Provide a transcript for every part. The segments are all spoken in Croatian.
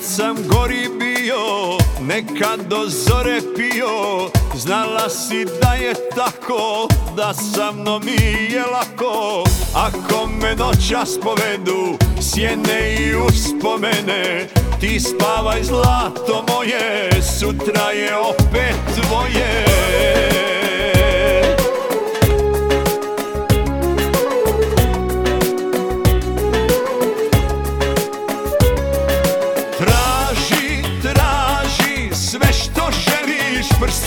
sam gori bio, nekad do zore pio. Znala si da je tako, da sa mnom nije lako. Ako me noćas povedu, sjene i uspomene Ti spavaj zlato moje, sutra je opet tvoje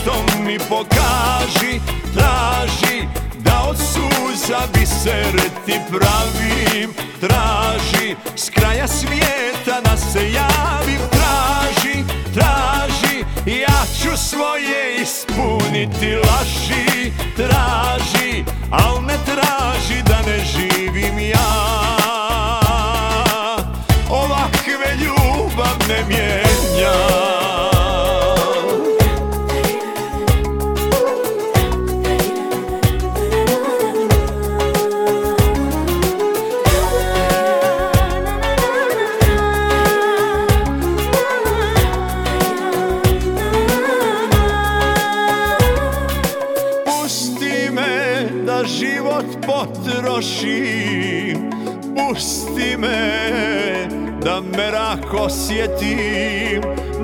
prstom mi pokaži Traži da od suza biser ti pravim. Traži s kraja svijeta da se javim. Traži, traži, ja ću svoje ispuniti laži. Traži, al ne traži da ne živim ja. Ovakve ljubav ne Pusti me da život potrošim. Pusti me da merak osjetim.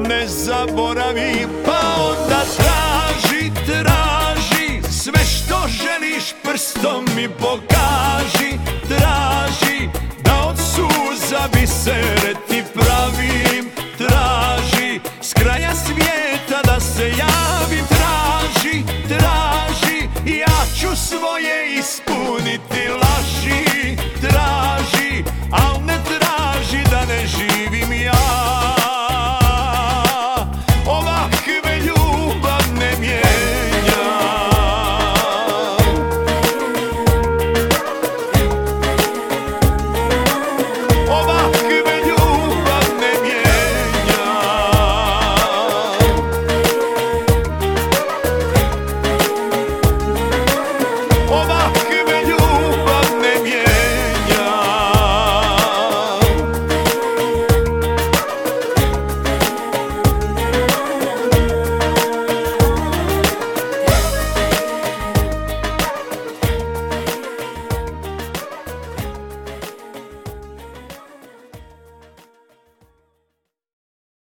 Ne zaboravim pa onda traži, traži Sve što želiš prstom mi pokaži. Traži da od suza bisere ti pravim. Traži s kraja svijeta ću svoje ispuniti.